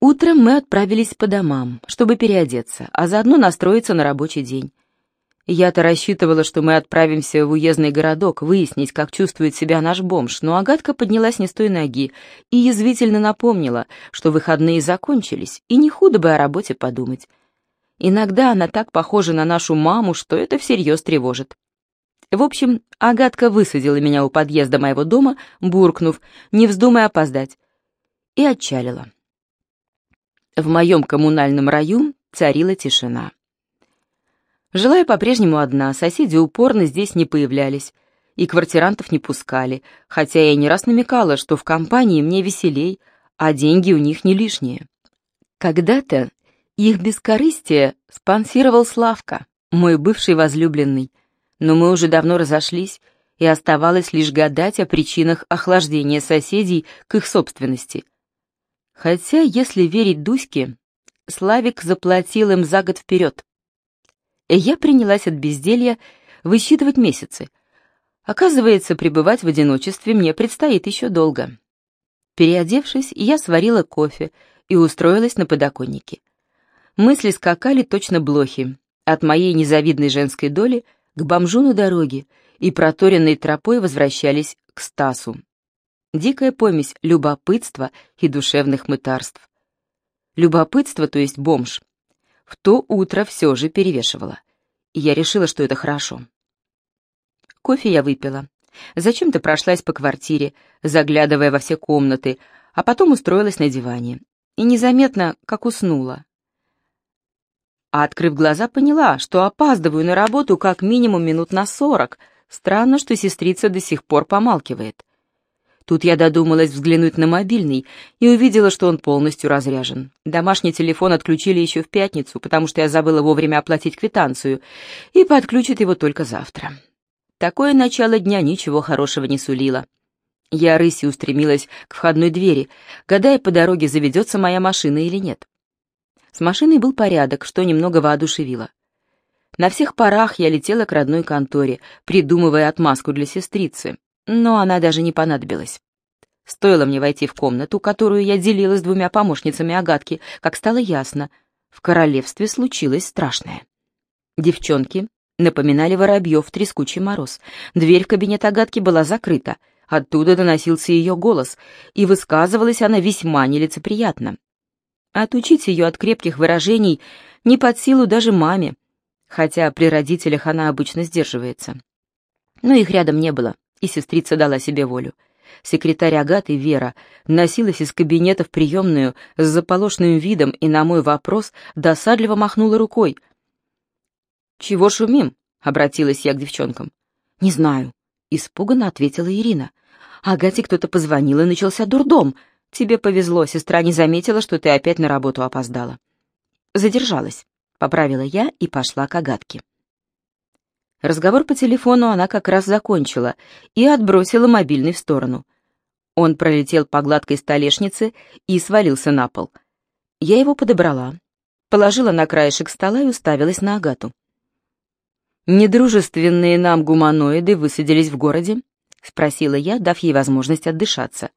Утром мы отправились по домам, чтобы переодеться, а заодно настроиться на рабочий день. Я-то рассчитывала, что мы отправимся в уездный городок выяснить, как чувствует себя наш бомж, но Агатка поднялась не с той ноги и язвительно напомнила, что выходные закончились, и не худо бы о работе подумать. Иногда она так похожа на нашу маму, что это всерьез тревожит. В общем, Агатка высадила меня у подъезда моего дома, буркнув, не вздумай опоздать, и отчалила. В моем коммунальном раю царила тишина. Жила я по-прежнему одна, соседи упорно здесь не появлялись, и квартирантов не пускали, хотя я не раз намекала, что в компании мне веселей, а деньги у них не лишние. Когда-то их бескорыстие спонсировал Славка, мой бывший возлюбленный, но мы уже давно разошлись, и оставалось лишь гадать о причинах охлаждения соседей к их собственности. Хотя, если верить Дуське, Славик заплатил им за год вперед. Я принялась от безделья высчитывать месяцы. Оказывается, пребывать в одиночестве мне предстоит еще долго. Переодевшись, я сварила кофе и устроилась на подоконнике. Мысли скакали точно блохи, от моей незавидной женской доли — к бомжу на дороге и проторенной тропой возвращались к Стасу. Дикая помесь любопытства и душевных мытарств. Любопытство, то есть бомж, в то утро все же перевешивало, и я решила, что это хорошо. Кофе я выпила. Зачем-то прошлась по квартире, заглядывая во все комнаты, а потом устроилась на диване. И незаметно, как уснула а, открыв глаза, поняла, что опаздываю на работу как минимум минут на сорок. Странно, что сестрица до сих пор помалкивает. Тут я додумалась взглянуть на мобильный и увидела, что он полностью разряжен. Домашний телефон отключили еще в пятницу, потому что я забыла вовремя оплатить квитанцию, и подключат его только завтра. Такое начало дня ничего хорошего не сулило. Я рысью устремилась к входной двери, гадая по дороге, заведется моя машина или нет. С машиной был порядок, что немного воодушевило. На всех парах я летела к родной конторе, придумывая отмазку для сестрицы, но она даже не понадобилась. Стоило мне войти в комнату, которую я делила с двумя помощницами Агатки, как стало ясно, в королевстве случилось страшное. Девчонки напоминали воробьев в трескучий мороз. Дверь в кабинет Агатки была закрыта, оттуда доносился ее голос, и высказывалась она весьма нелицеприятно. Отучить ее от крепких выражений не под силу даже маме, хотя при родителях она обычно сдерживается. Но их рядом не было, и сестрица дала себе волю. Секретарь Агаты Вера носилась из кабинета в приемную с заполошным видом и на мой вопрос досадливо махнула рукой. «Чего шумим?» — обратилась я к девчонкам. «Не знаю», — испуганно ответила Ирина. «Агате кто-то позвонил, и начался дурдом. «Тебе повезло, сестра не заметила, что ты опять на работу опоздала». «Задержалась», — поправила я и пошла к Агатке. Разговор по телефону она как раз закончила и отбросила мобильный в сторону. Он пролетел по гладкой столешнице и свалился на пол. Я его подобрала, положила на краешек стола и уставилась на Агату. «Недружественные нам гуманоиды высадились в городе?» — спросила я, дав ей возможность отдышаться.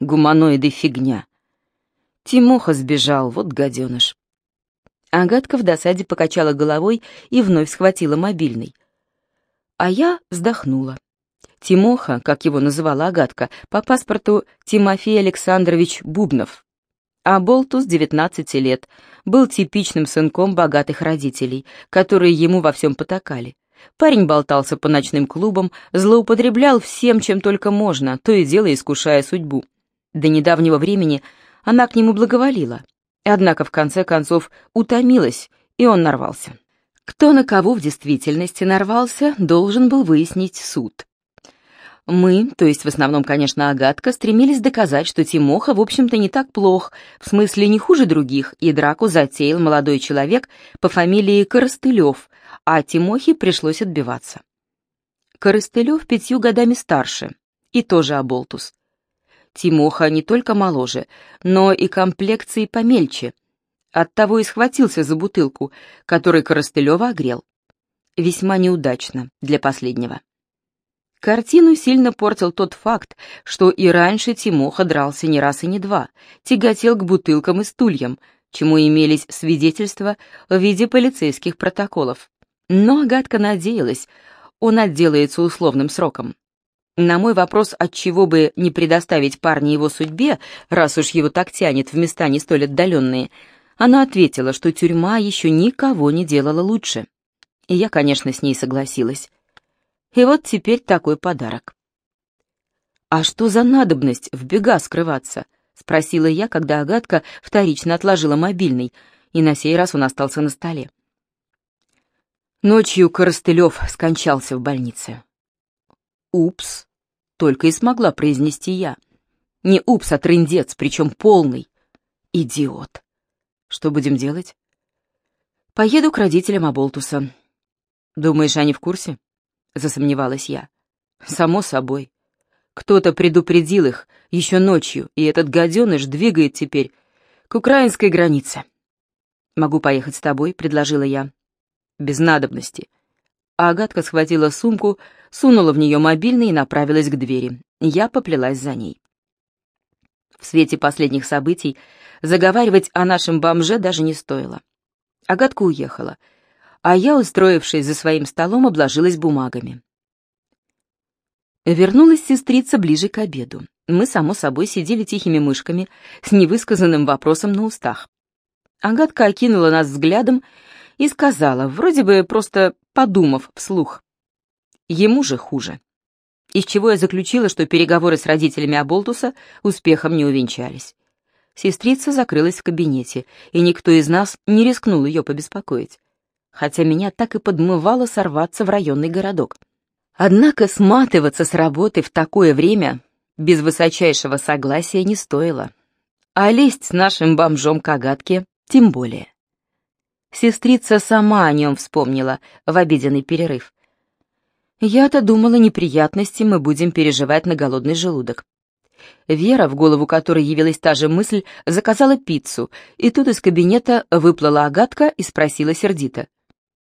Гуманоиды фигня. Тимоха сбежал, вот гаденыш. Агатка в досаде покачала головой и вновь схватила мобильный. А я вздохнула. Тимоха, как его называла Агатка, по паспорту Тимофей Александрович Бубнов. А Болтус, 19 лет, был типичным сынком богатых родителей, которые ему во всем потакали. Парень болтался по ночным клубам, злоупотреблял всем, чем только можно, то и дело искушая судьбу. До недавнего времени она к нему благоволила, однако в конце концов утомилась, и он нарвался. Кто на кого в действительности нарвался, должен был выяснить суд. Мы, то есть в основном, конечно, Агатка, стремились доказать, что Тимоха, в общем-то, не так плох, в смысле не хуже других, и драку затеял молодой человек по фамилии Коростылев, а Тимохе пришлось отбиваться. Коростылев пятью годами старше, и тоже оболтус. Тимоха не только моложе, но и комплекцией помельче. Оттого и схватился за бутылку, которой Коростылева огрел. Весьма неудачно для последнего. Картину сильно портил тот факт, что и раньше Тимоха дрался не раз и не два, тяготел к бутылкам и стульям, чему имелись свидетельства в виде полицейских протоколов. Но Агатка надеялась, он отделается условным сроком. На мой вопрос, от чего бы не предоставить парня его судьбе, раз уж его так тянет в места не столь отдаленные, она ответила, что тюрьма еще никого не делала лучше. И я, конечно, с ней согласилась. И вот теперь такой подарок. «А что за надобность в бега скрываться?» — спросила я, когда Агатка вторично отложила мобильный, и на сей раз он остался на столе. Ночью Коростылев скончался в больнице. «Упс!» — только и смогла произнести я. Не упс, а трындец, причем полный. Идиот. Что будем делать? Поеду к родителям Аболтуса. Думаешь, они в курсе? Засомневалась я. Само собой. Кто-то предупредил их еще ночью, и этот гаденыш двигает теперь к украинской границе. «Могу поехать с тобой», — предложила я. «Без надобности». А Агатка схватила сумку, сунула в нее мобильный и направилась к двери. Я поплелась за ней. В свете последних событий заговаривать о нашем бомже даже не стоило. Агатка уехала, а я, устроившись за своим столом, обложилась бумагами. Вернулась сестрица ближе к обеду. Мы, само собой, сидели тихими мышками с невысказанным вопросом на устах. Агатка окинула нас взглядом и сказала, вроде бы просто подумав вслух. Ему же хуже из чего я заключила, что переговоры с родителями Аболтуса успехом не увенчались. Сестрица закрылась в кабинете, и никто из нас не рискнул ее побеспокоить, хотя меня так и подмывало сорваться в районный городок. Однако сматываться с работы в такое время без высочайшего согласия не стоило, а лезть с нашим бомжом к Агатке тем более. Сестрица сама о нем вспомнила в обеденный перерыв. Я-то думала, неприятности мы будем переживать на голодный желудок. Вера, в голову которой явилась та же мысль, заказала пиццу, и тут из кабинета выплыла Агатка и спросила сердито.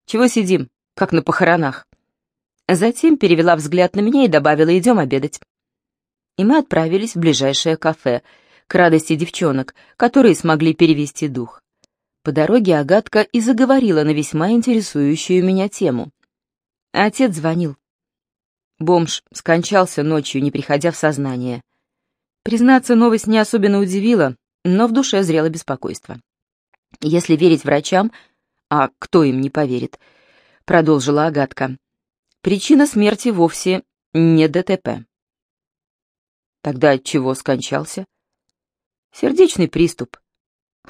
«Чего сидим, как на похоронах?» Затем перевела взгляд на меня и добавила «идем обедать». И мы отправились в ближайшее кафе, к радости девчонок, которые смогли перевести дух. По дороге Агатка и заговорила на весьма интересующую меня тему. Отец звонил. Бомж скончался ночью, не приходя в сознание. Признаться, новость не особенно удивила, но в душе зрело беспокойство. Если верить врачам, а кто им не поверит, продолжила Агатка, причина смерти вовсе не ДТП. Тогда от чего скончался? Сердечный приступ.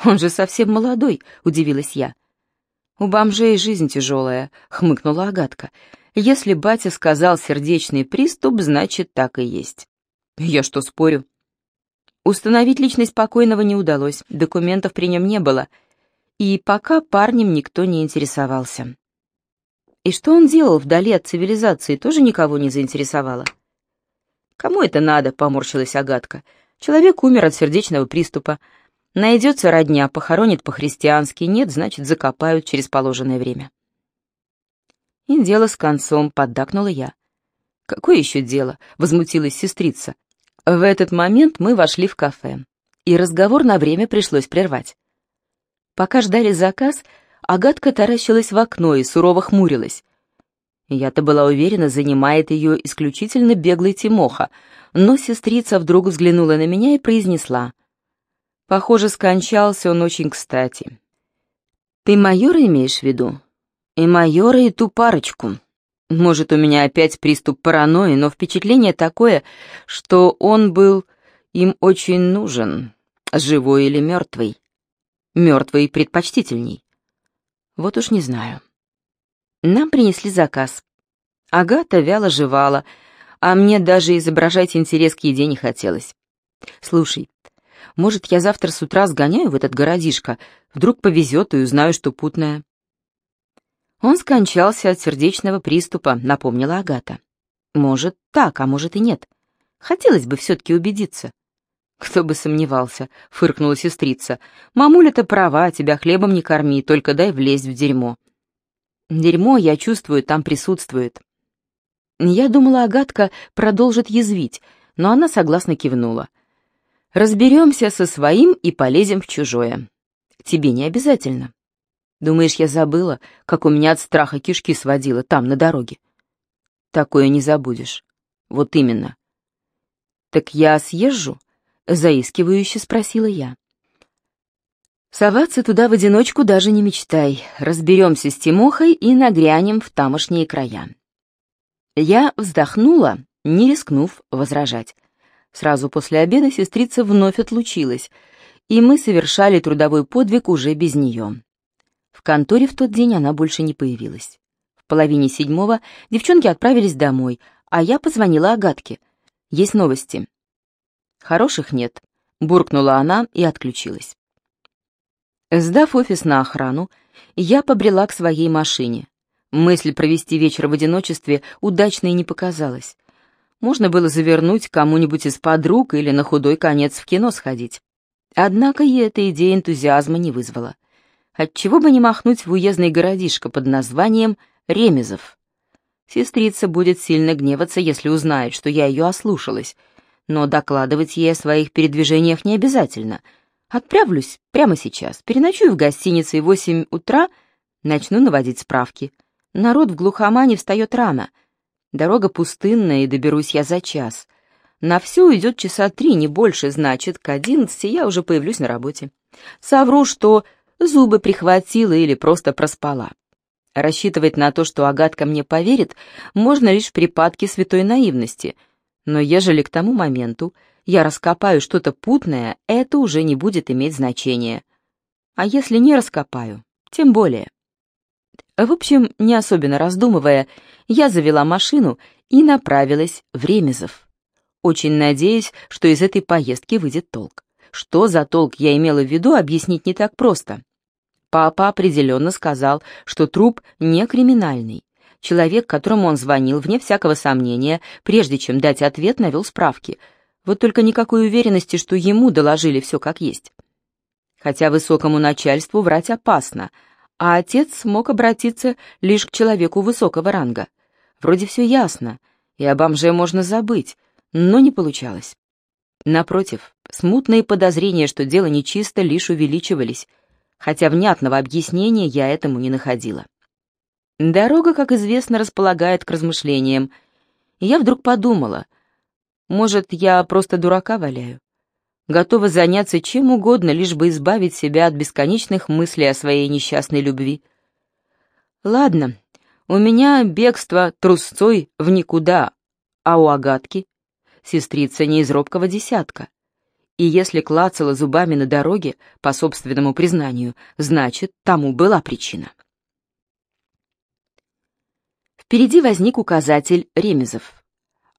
Он же совсем молодой, удивилась я. У бомжей жизнь тяжелая, хмыкнула Агатка. Если батя сказал сердечный приступ, значит, так и есть. Я что, спорю? Установить личность покойного не удалось, документов при нем не было, и пока парнем никто не интересовался. И что он делал вдали от цивилизации, тоже никого не заинтересовало. «Кому это надо?» — поморщилась Агатка. «Человек умер от сердечного приступа. Найдется родня, похоронит по-христиански, нет, значит, закопают через положенное время». И дело с концом, поддакнула я. «Какое еще дело?» — возмутилась сестрица. В этот момент мы вошли в кафе, и разговор на время пришлось прервать. Пока ждали заказ, Агатка таращилась в окно и сурово хмурилась. Я-то была уверена, занимает ее исключительно беглый Тимоха, но сестрица вдруг взглянула на меня и произнесла. «Похоже, скончался он очень кстати». «Ты майора имеешь в виду?» И майора, и ту парочку. Может, у меня опять приступ паранойи, но впечатление такое, что он был им очень нужен, живой или мертвый. Мертвый предпочтительней. Вот уж не знаю. Нам принесли заказ. Агата вяло жевала, а мне даже изображать интерес к еде не хотелось. «Слушай, может, я завтра с утра сгоняю в этот городишко? Вдруг повезет и узнаю, что путное». Он скончался от сердечного приступа, напомнила Агата. Может, так, а может и нет. Хотелось бы все-таки убедиться. Кто бы сомневался, фыркнула сестрица. Мамуля-то права, тебя хлебом не корми, только дай влезть в дерьмо. Дерьмо, я чувствую, там присутствует. Я думала, Агатка продолжит язвить, но она согласно кивнула. «Разберемся со своим и полезем в чужое. Тебе не обязательно. Думаешь, я забыла, как у меня от страха кишки сводило там, на дороге? Такое не забудешь. Вот именно. Так я съезжу? Заискивающе спросила я. Соваться туда в одиночку даже не мечтай. Разберемся с Тимохой и нагрянем в тамошние края. Я вздохнула, не рискнув возражать. Сразу после обеда сестрица вновь отлучилась, и мы совершали трудовой подвиг уже без нее. Конторе в тот день она больше не появилась. В половине седьмого девчонки отправились домой, а я позвонила Агатке. Есть новости. Хороших нет, буркнула она и отключилась. Сдав офис на охрану, я побрела к своей машине. Мысль провести вечер в одиночестве удачной не показалась. Можно было завернуть кому-нибудь из подруг или на худой конец в кино сходить. Однако и эта идея энтузиазма не вызвала. Отчего бы не махнуть в уездный городишко под названием Ремезов? Сестрица будет сильно гневаться, если узнает, что я ее ослушалась, но докладывать ей о своих передвижениях не обязательно. Отправлюсь прямо сейчас, переночую в гостинице и в восемь утра начну наводить справки. Народ в глухомане встает рано. Дорога пустынная, и доберусь я за час. На все уйдет часа три, не больше, значит, к одиннадцати я уже появлюсь на работе. Совру, что зубы прихватила или просто проспала. Рассчитывать на то, что Агатка мне поверит, можно лишь в припадке святой наивности. Но ежели к тому моменту я раскопаю что-то путное, это уже не будет иметь значения. А если не раскопаю, тем более. В общем, не особенно раздумывая, я завела машину и направилась в Ремезов. Очень надеюсь, что из этой поездки выйдет толк. Что за толк я имела в виду, объяснить не так просто. Папа определенно сказал, что труп не криминальный. Человек, которому он звонил, вне всякого сомнения, прежде чем дать ответ, навел справки. Вот только никакой уверенности, что ему доложили все как есть. Хотя высокому начальству врать опасно — а отец смог обратиться лишь к человеку высокого ранга. Вроде все ясно, и об бомже можно забыть, но не получалось. Напротив, смутные подозрения, что дело нечисто, лишь увеличивались, хотя внятного объяснения я этому не находила. Дорога, как известно, располагает к размышлениям. Я вдруг подумала, может, я просто дурака валяю? готова заняться чем угодно, лишь бы избавить себя от бесконечных мыслей о своей несчастной любви. Ладно, у меня бегство трусцой в никуда, а у Агатки сестрица не из робкого десятка. И если клацала зубами на дороге, по собственному признанию, значит, тому была причина. Впереди возник указатель Ремезов,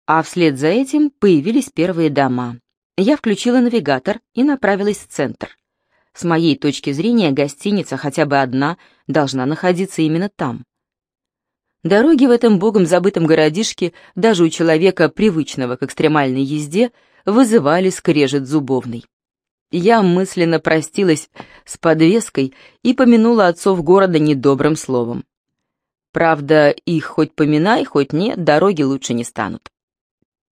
а вслед за этим появились первые дома. Я включила навигатор и направилась в центр. С моей точки зрения, гостиница, хотя бы одна, должна находиться именно там. Дороги в этом богом забытом городишке, даже у человека, привычного к экстремальной езде, вызывали скрежет зубовный. Я мысленно простилась с подвеской и помянула отцов города недобрым словом. Правда, их хоть поминай, хоть нет, дороги лучше не станут.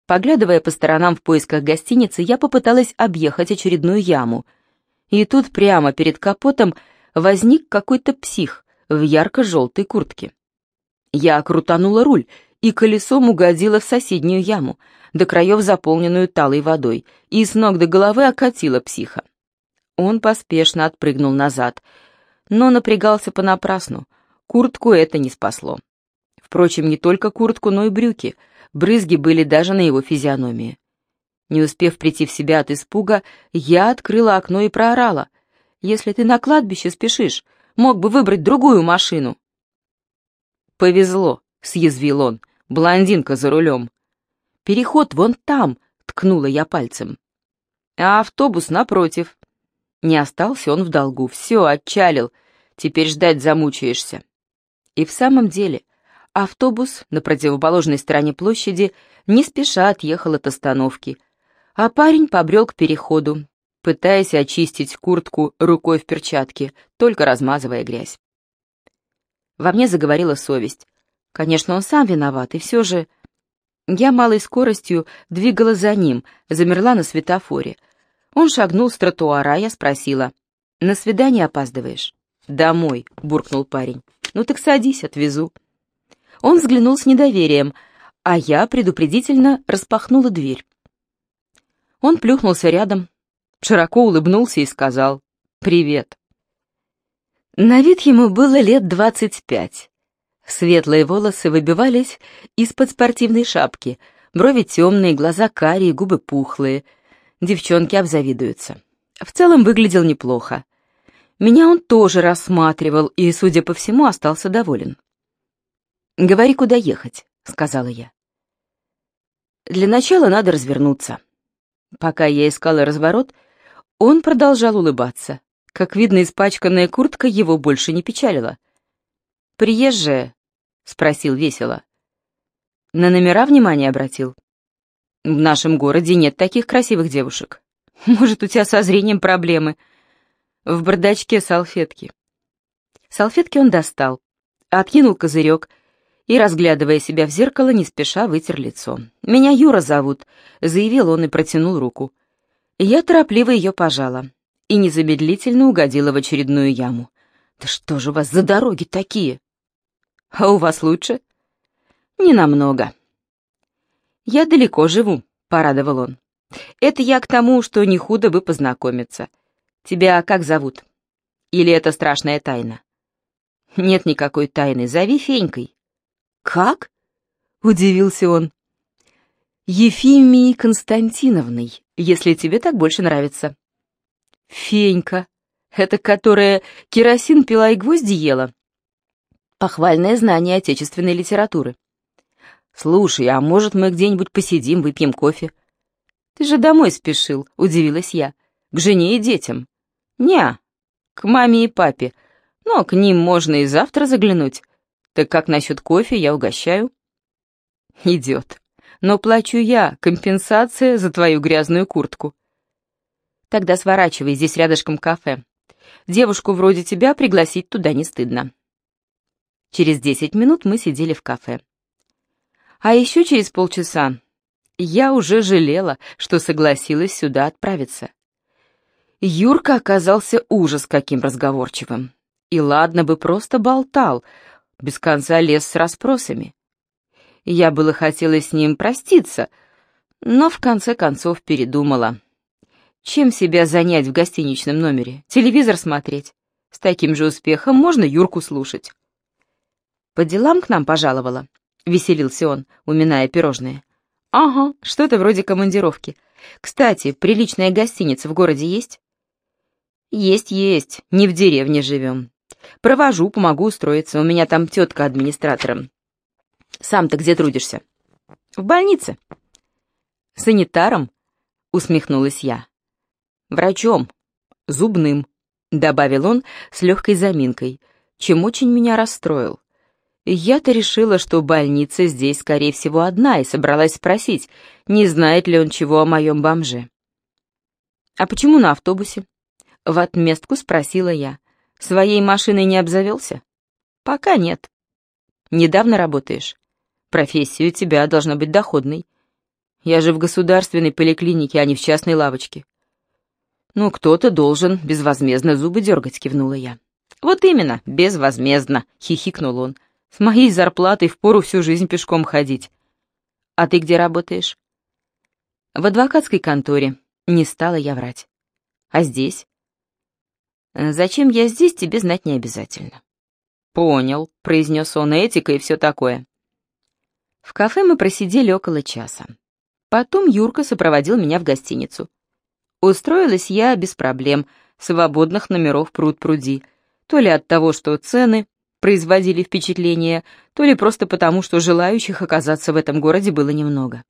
Поглядывая по сторонам в поисках гостиницы, я попыталась объехать очередную яму. И тут прямо перед капотом возник какой-то псих в ярко-желтой куртке. Я крутанула руль, и колесом угодила в соседнюю яму, до краев заполненную талой водой, и с ног до головы окатила психа. Он поспешно отпрыгнул назад, но напрягался понапрасну. Куртку это не спасло. Впрочем, не только куртку, но и брюки — Брызги были даже на его физиономии. Не успев прийти в себя от испуга, я открыла окно и проорала. «Если ты на кладбище спешишь, мог бы выбрать другую машину». «Повезло», — съязвил он, — «блондинка за рулем». «Переход вон там», — ткнула я пальцем. «А автобус напротив». Не остался он в долгу, все, отчалил, теперь ждать замучаешься. И в самом деле, Автобус на противоположной стороне площади не спеша отъехал от остановки, а парень побрел к переходу, пытаясь очистить куртку рукой в перчатке, только размазывая грязь. Во мне заговорила совесть. Конечно, он сам виноват, и все же Я малой скоростью двигала за ним, замерла на светофоре. Он шагнул с тротуара, я спросила. «На свидание опаздываешь?» «Домой», — буркнул парень. «Ну так садись, отвезу». Он взглянул с недоверием, а я предупредительно распахнула дверь. Он плюхнулся рядом, широко улыбнулся и сказал «Привет». На вид ему было лет двадцать пять. Светлые волосы выбивались из-под спортивной шапки, брови темные, глаза карие, губы пухлые. Девчонки обзавидуются. В целом выглядел неплохо. Меня он тоже рассматривал и, судя по всему, остался доволен. «Говори, куда ехать», — сказала я. «Для начала надо развернуться». Пока я искала разворот, он продолжал улыбаться. Как видно, испачканная куртка его больше не печалила. «Приезжая?» — спросил весело. «На номера внимание обратил?» «В нашем городе нет таких красивых девушек. Может, у тебя со зрением проблемы?» В бардачке салфетки. Салфетки он достал, откинул козырек и, разглядывая себя в зеркало, не спеша вытер лицо. «Меня Юра зовут», — заявил он и протянул руку. Я торопливо ее пожала и незамедлительно угодила в очередную яму. «Да что же у вас за дороги такие?» «А у вас лучше?» «Не намного». «Я далеко живу», — порадовал он. «Это я к тому, что не худо бы познакомиться. Тебя как зовут? Или это страшная тайна? Нет никакой тайны, зови Фенькой. Как? Удивился он. Ефимией Константиновной, если тебе так больше нравится. Фенька, это которая керосин пила и гвозди ела. Похвальное знание отечественной литературы. Слушай, а может мы где-нибудь посидим, выпьем кофе? Ты же домой спешил, удивилась я. К жене и детям. «Не, к маме и папе, но к ним можно и завтра заглянуть. Так как насчет кофе, я угощаю?» «Идет. Но плачу я, компенсация за твою грязную куртку». «Тогда сворачивай, здесь рядышком кафе. Девушку вроде тебя пригласить туда не стыдно». Через десять минут мы сидели в кафе. А еще через полчаса я уже жалела, что согласилась сюда отправиться. Юрка оказался ужас каким разговорчивым. И ладно бы просто болтал, без конца лез с расспросами. Я было хотела с ним проститься, но в конце концов передумала. Чем себя занять в гостиничном номере? Телевизор смотреть? С таким же успехом можно Юрку слушать. «По делам к нам пожаловала», — веселился он, уминая пирожные. «Ага, что-то вроде командировки. Кстати, приличная гостиница в городе есть?» «Есть, есть, не в деревне живем. Провожу, помогу устроиться, у меня там тетка администратором. Сам-то где трудишься?» «В больнице». «Санитаром?» — усмехнулась я. «Врачом. Зубным», — добавил он с легкой заминкой, чем очень меня расстроил. Я-то решила, что больница здесь, скорее всего, одна, и собралась спросить, не знает ли он чего о моем бомже. «А почему на автобусе?» В отместку спросила я. Своей машиной не обзавелся? Пока нет. Недавно работаешь? Профессия у тебя должна быть доходной. Я же в государственной поликлинике, а не в частной лавочке. Ну, кто-то должен безвозмездно зубы дергать, кивнула я. Вот именно, безвозмездно, хихикнул он. С моей зарплатой впору всю жизнь пешком ходить. А ты где работаешь? В адвокатской конторе. Не стала я врать. А здесь? Э, зачем я здесь, тебе знать не обязательно. Понял, произнес он, этика и все такое. В кафе мы просидели около часа. Потом Юрка сопроводил меня в гостиницу. Устроилась я без проблем, свободных номеров пруд-пруди, то ли от того, что цены производили впечатление, то ли просто потому, что желающих оказаться в этом городе было немного.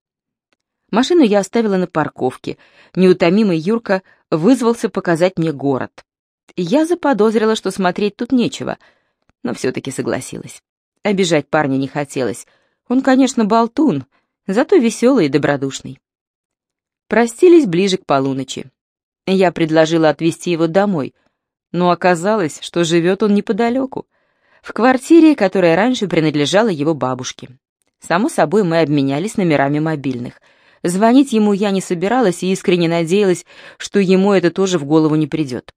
Машину я оставила на парковке. Неутомимый Юрка вызвался показать мне город. Я заподозрила, что смотреть тут нечего, но все-таки согласилась. Обижать парня не хотелось. Он, конечно, болтун, зато веселый и добродушный. Простились ближе к полуночи. Я предложила отвезти его домой, но оказалось, что живет он неподалеку, в квартире, которая раньше принадлежала его бабушке. Само собой, мы обменялись номерами мобильных. Звонить ему я не собиралась и искренне надеялась, что ему это тоже в голову не придет.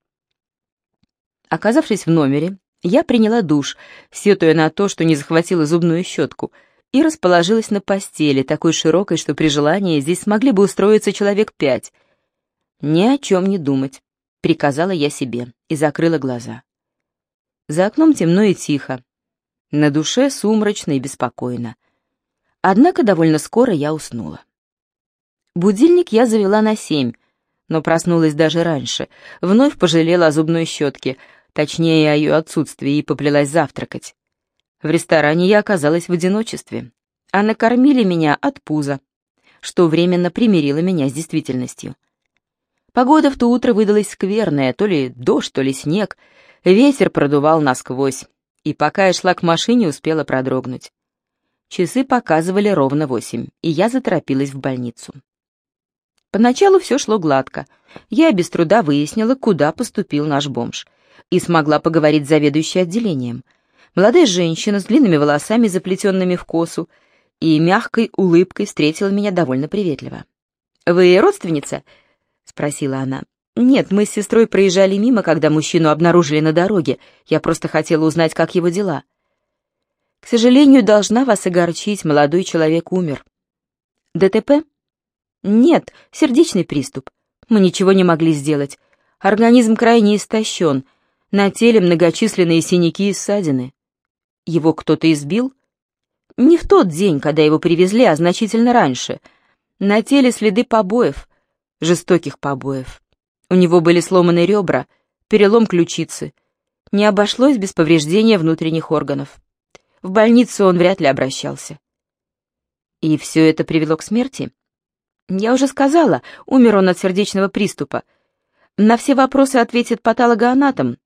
Оказавшись в номере, я приняла душ, сетуя на то, что не захватила зубную щетку, и расположилась на постели, такой широкой, что при желании здесь смогли бы устроиться человек пять. «Ни о чем не думать», — приказала я себе и закрыла глаза. За окном темно и тихо. На душе сумрачно и беспокойно. Однако довольно скоро я уснула. Будильник я завела на семь, но проснулась даже раньше. Вновь пожалела о зубной щетке, точнее, о ее отсутствии, и поплелась завтракать. В ресторане я оказалась в одиночестве, а накормили меня от пуза, что временно примирило меня с действительностью. Погода в то утро выдалась скверная, то ли дождь, то ли снег, ветер продувал насквозь, и пока я шла к машине, успела продрогнуть. Часы показывали ровно восемь, и я заторопилась в больницу. Поначалу все шло гладко. Я без труда выяснила, куда поступил наш бомж, и смогла поговорить с заведующей отделением. Молодая женщина с длинными волосами, заплетенными в косу, и мягкой улыбкой встретила меня довольно приветливо. «Вы родственница?» — спросила она. «Нет, мы с сестрой проезжали мимо, когда мужчину обнаружили на дороге. Я просто хотела узнать, как его дела». К сожалению, должна вас огорчить, молодой человек умер. ДТП? Нет, сердечный приступ. Мы ничего не могли сделать. Организм крайне истощен. На теле многочисленные синяки и ссадины. Его кто-то избил? Не в тот день, когда его привезли, а значительно раньше. На теле следы побоев, жестоких побоев. У него были сломаны ребра, перелом ключицы. Не обошлось без повреждения внутренних органов. В больницу он вряд ли обращался. И все это привело к смерти? Я уже сказала, умер он от сердечного приступа. На все вопросы ответит патологоанатом,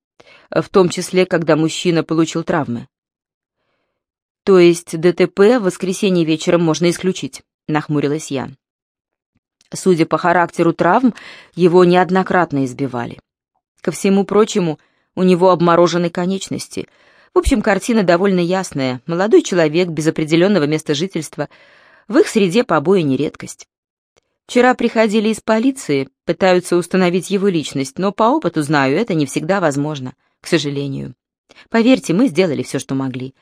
в том числе, когда мужчина получил травмы. То есть ДТП в воскресенье вечером можно исключить, нахмурилась я. Судя по характеру травм, его неоднократно избивали. Ко всему прочему, у него обморожены конечности — в общем, картина довольно ясная. Молодой человек без определенного места жительства. В их среде побои не редкость. Вчера приходили из полиции, пытаются установить его личность, но по опыту знаю, это не всегда возможно, к сожалению. Поверьте, мы сделали все, что могли.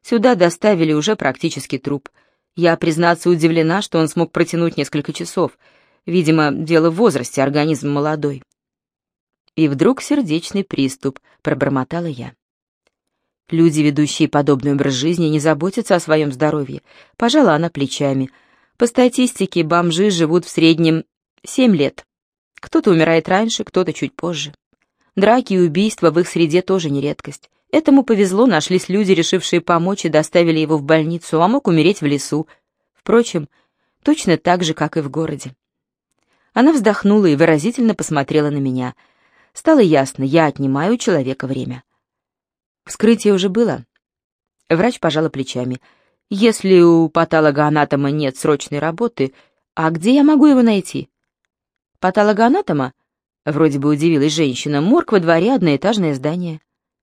Сюда доставили уже практически труп. Я, признаться, удивлена, что он смог протянуть несколько часов. Видимо, дело в возрасте, организм молодой. И вдруг сердечный приступ, пробормотала я. Люди, ведущие подобный образ жизни, не заботятся о своем здоровье. Пожала она плечами. По статистике, бомжи живут в среднем семь лет. Кто-то умирает раньше, кто-то чуть позже. Драки и убийства в их среде тоже не редкость. Этому повезло, нашлись люди, решившие помочь и доставили его в больницу, а мог умереть в лесу. Впрочем, точно так же, как и в городе. Она вздохнула и выразительно посмотрела на меня. Стало ясно, я отнимаю у человека время. Вскрытие уже было. Врач пожала плечами. Если у патологоанатома нет срочной работы, а где я могу его найти? Патологоанатома? Вроде бы удивилась женщина. Морг во дворе, одноэтажное здание.